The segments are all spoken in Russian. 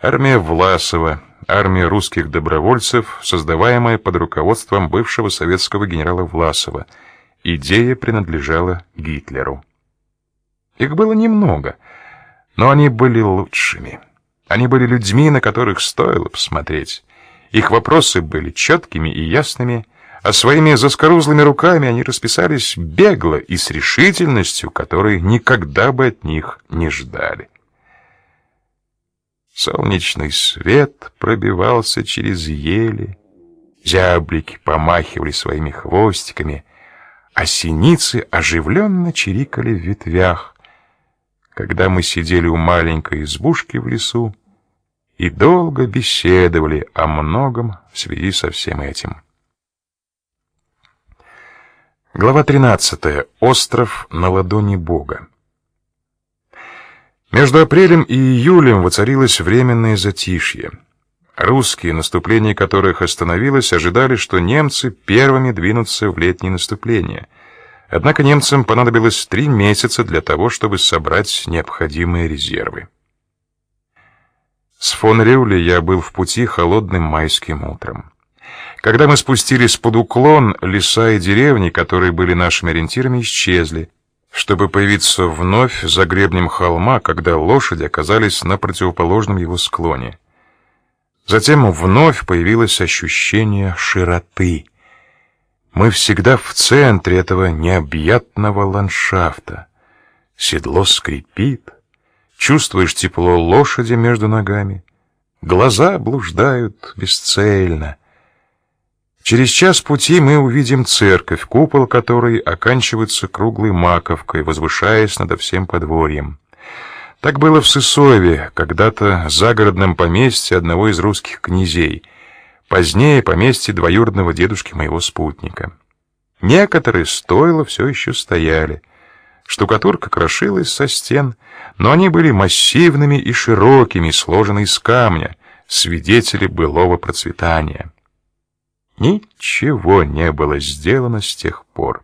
Армия Власова, армия русских добровольцев, создаваемая под руководством бывшего советского генерала Власова. Идея принадлежала Гитлеру. Их было немного, но они были лучшими. Они были людьми, на которых стоило посмотреть. Их вопросы были четкими и ясными, а своими заскорузлыми руками они расписались бегло и с решительностью, которой никогда бы от них не ждали. Солнечный свет пробивался через ели, зяблики помахивали своими хвостиками, а синицы оживленно чирикали в ветвях, когда мы сидели у маленькой избушки в лесу и долго беседовали о многом в связи со всем этим. Глава 13. Остров на ладони Бога. Между апрелем и июлем воцарилось временное затишье. Русские, наступление которых остановилось, ожидали, что немцы первыми двинутся в летнее наступление — Однако немцам понадобилось три месяца для того, чтобы собрать необходимые резервы. С фон Ревли я был в пути холодным майским утром. Когда мы спустились под уклон, леса и деревни, которые были нашими ориентирами, исчезли, чтобы появиться вновь за гребнем холма, когда лошади оказались на противоположном его склоне. Затем вновь появилось ощущение широты — мы всегда в центре этого необъятного ландшафта. Седло скрипит, чувствуешь тепло лошади между ногами, глаза блуждают бесцельно. Через час пути мы увидим церковь, купол которой оканчивается круглой маковкой, возвышаясь над всем подворьем. Так было в Сысоеве, когда-то загородном поместье одного из русских князей — Позднее поместье двоюродного дедушки моего спутника. Некоторые стойла все еще стояли. Штукатурка крошилась со стен, но они были массивными и широкими, сложены из камня, свидетели былого процветания. Ничего не было сделано с тех пор.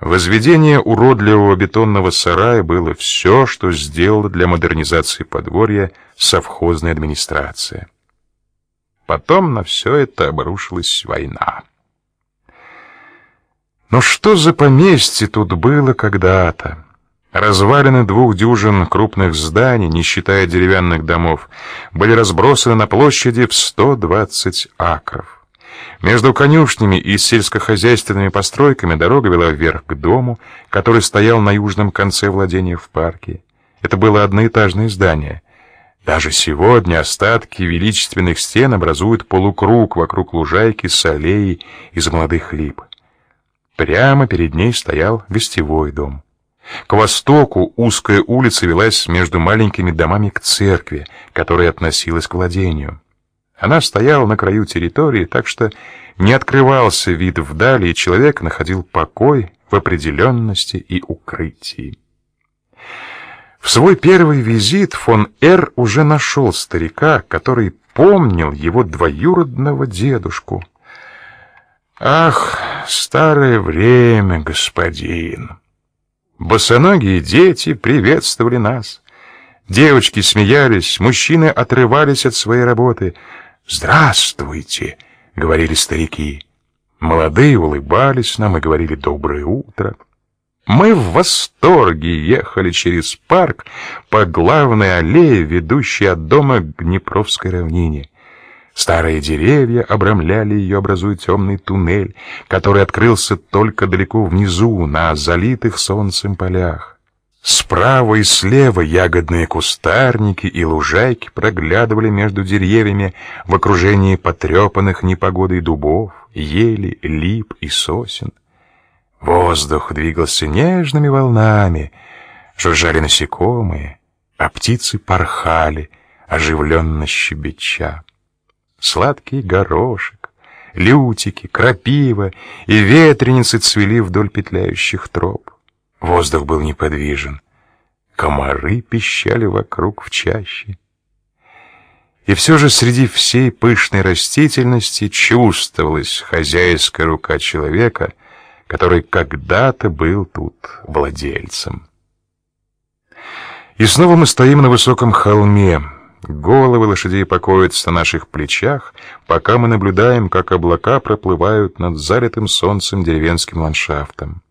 Возведение уродливого бетонного сарая было все, что сделала для модернизации подворья совхозная администрация. Потом на все это обрушилась война. Но что за поместье тут было когда-то? Развалины двух дюжин крупных зданий, не считая деревянных домов, были разбросаны на площади в 120 акров. Между конюшнями и сельскохозяйственными постройками дорога вела вверх к дому, который стоял на южном конце владения в парке. Это было одноэтажное здание. Даже сегодня остатки величественных стен образуют полукруг вокруг лужайки с аллеей из молодых лип. Прямо перед ней стоял гостевой дом. К востоку узкая улица велась между маленькими домами к церкви, которая относилась к владению. Она стояла на краю территории, так что не открывался вид вдали, и человек находил покой в определенности и укрытии. В свой первый визит фон Р уже нашел старика, который помнил его двоюродного дедушку. Ах, старое время, господин. Босоногие дети приветствовали нас. Девочки смеялись, мужчины отрывались от своей работы. "Здравствуйте", говорили старики. Молодые улыбались нам и говорили доброе утро. Мы в восторге ехали через парк по главной аллее, ведущей от дома к Днепровской равнине. Старые деревья обрамляли ее, образуя темный туннель, который открылся только далеко внизу, на залитых солнцем полях. Справа и слева ягодные кустарники и лужайки проглядывали между деревьями в окружении потрепанных непогодой дубов, ели, лип и сосен. Воздух двигался нежными волнами, жужжали насекомые, а птицы порхали, оживленно щебеча. Сладкий горошек, лютики, крапива и ветреницы цвели вдоль петляющих троп. Воздух был неподвижен. Комары пищали вокруг в чаще. И все же среди всей пышной растительности чувствовалась хозяйская рука человека — который когда-то был тут владельцем. И снова мы стоим на высоком холме. головы лошадей покоятся на наших плечах, пока мы наблюдаем, как облака проплывают над залитым солнцем деревенским ландшафтом.